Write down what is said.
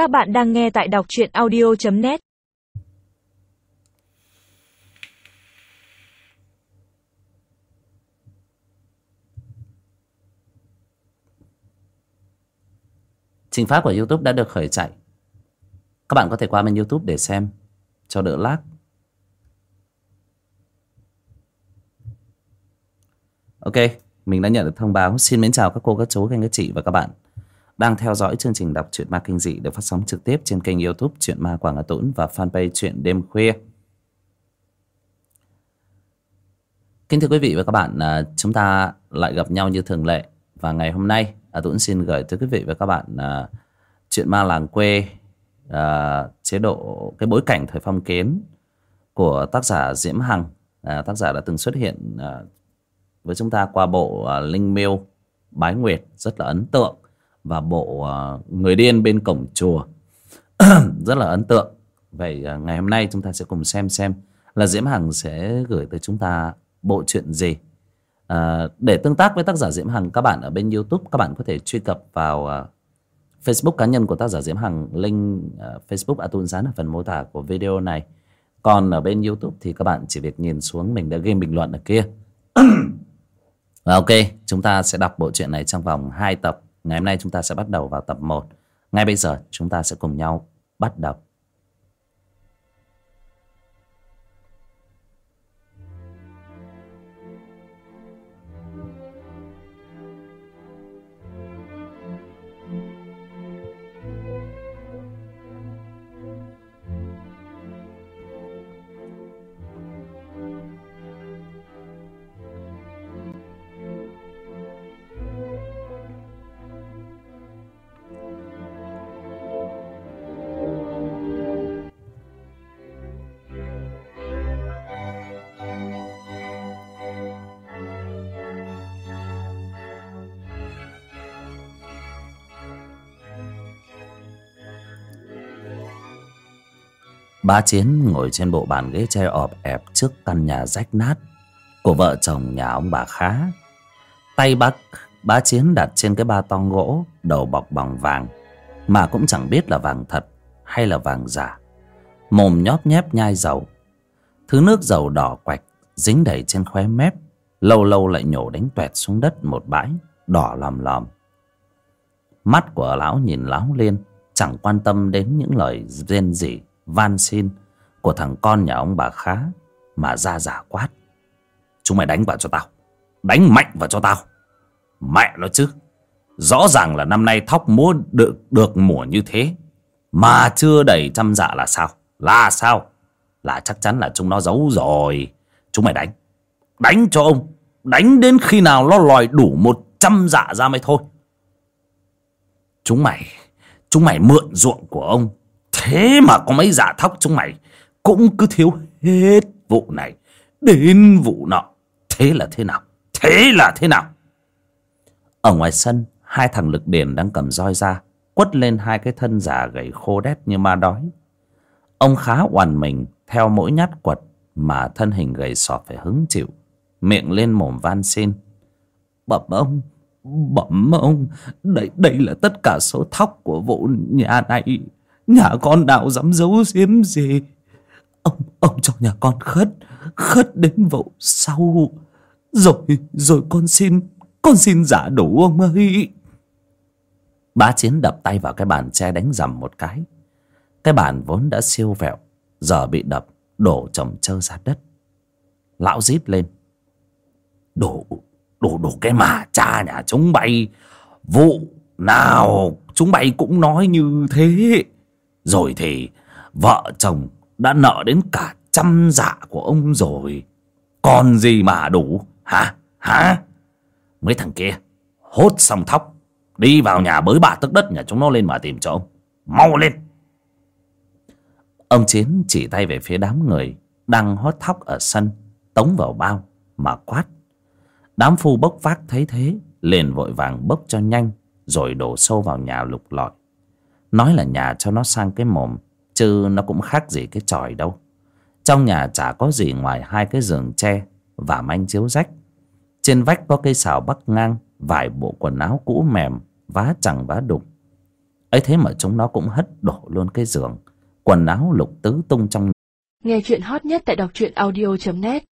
Các bạn đang nghe tại đọc truyện audio.net Trình phát của Youtube đã được khởi chạy. Các bạn có thể qua bên Youtube để xem Cho đỡ lag. Ok, mình đã nhận được thông báo. Xin mến chào các cô, các chú, các anh, các chị và các bạn. Đang theo dõi chương trình đọc truyện ma kinh dị Được phát sóng trực tiếp trên kênh youtube truyện ma Quảng Hà Tũng Và fanpage truyện Đêm Khuya. Kính thưa quý vị và các bạn à, Chúng ta lại gặp nhau như thường lệ. Và ngày hôm nay à, Tuấn xin gửi tới quý vị và các bạn à, chuyện ma làng quê à, chế độ cái bối cảnh thời phong kiến của tác giả Diễm Hằng. Tác giả đã từng xuất hiện với chúng ta qua bộ Linh Miêu Bái Nguyệt rất là ấn tượng và bộ ờ, Người điên bên cổng chùa. Rất là ấn tượng. Vậy ờ, ngày hôm nay chúng ta sẽ cùng xem xem là Diễm Hằng sẽ gửi tới chúng ta bộ truyện gì. À, để tương tác với tác giả Diễm Hằng các bạn ở bên YouTube các bạn có thể truy cập vào uh, Facebook cá nhân của tác giả Diễm Hằng link uh, Facebook Atun dán ở phần mô tả của video này. Còn ở bên YouTube thì các bạn chỉ việc nhìn xuống mình đã ghi bình luận ở kia. Ok chúng ta sẽ đọc bộ truyện này trong vòng 2 tập ngày hôm nay chúng ta sẽ bắt đầu vào tập 1 ngay bây giờ, chúng ta sẽ cùng nhau bắt đầu. Ba Chiến ngồi trên bộ bàn ghế tre ọp ẹp trước căn nhà rách nát của vợ chồng nhà ông bà Khá. Tay bác, bá Chiến đặt trên cái ba tong gỗ, đầu bọc bằng vàng, mà cũng chẳng biết là vàng thật hay là vàng giả. Mồm nhóp nhép nhai dầu. Thứ nước dầu đỏ quạch dính đầy trên khóe mép, lâu lâu lại nhổ đánh tuẹt xuống đất một bãi, đỏ lòm lòm. Mắt của lão nhìn lão liên, chẳng quan tâm đến những lời rên rỉ van xin của thằng con nhà ông bà khá mà ra giả quát. Chúng mày đánh vào cho tao. Đánh mạnh vào cho tao. Mẹ nó chứ. Rõ ràng là năm nay thóc múa được được mùa như thế. Mà chưa đầy trăm dạ là sao? Là sao? Là chắc chắn là chúng nó giấu rồi. Chúng mày đánh. Đánh cho ông. Đánh đến khi nào nó lòi đủ một trăm dạ ra mới thôi. Chúng mày chúng mày mượn ruộng của ông Thế mà có mấy giả thóc chúng mày Cũng cứ thiếu hết vụ này Đến vụ nọ. Thế là thế nào? Thế là thế nào? Ở ngoài sân Hai thằng lực điền đang cầm roi ra Quất lên hai cái thân già gầy khô đét như ma đói. Ông khá oằn mình Theo mỗi nhát quật Mà thân hình gầy sọt phải hứng chịu Miệng lên mồm van xin. Bẩm ông Bẩm ông Đây, đây là tất cả số thóc của vụ nhà này. Nhà con nào dám giấu giếm gì? Ông, ông cho nhà con khất Khất đến vụ sau. Rồi, rồi con xin Con xin giả đủ ông ơi Bá Chiến đập tay vào cái bàn tre đánh rầm một cái. Cái bàn vốn đã siêu vẹo Giờ bị đập Đổ chồng trơ ra đất. Lão rít lên. Đổ, đổ, đổ cái mà cha nhà chúng bay. Vụ nào chúng bay cũng nói như thế rồi thì, vợ chồng đã nợ đến cả trăm dạ của ông rồi. Còn gì mà đủ, hả? Hả? Mấy thằng kia, hốt xong thóc, đi vào nhà bới bạ tức đất nhà chúng nó lên mà tìm cho ông. Mau lên! Ông Chiến chỉ tay về phía đám người đang hót thóc ở sân, tống vào bao mà quát. Đám phu bốc vác thấy thế, liền vội vàng bốc cho nhanh, rồi đổ sâu vào nhà lục lọi. Nói là nhà cho nó sang cái mồm, Chứ nó cũng khác gì cái tròi đâu. Trong nhà chả có gì ngoài hai cái giường tre Và manh chiếu rách. Trên vách có cây xào bắc ngang, Vài bộ quần áo cũ mềm, Vá chẳng vá đục. Ấy thế mà chúng nó cũng hất đổ luôn cái giường, quần áo lục tứ tung trong nghe chuyện hot nhất tại đọc truyện audio net.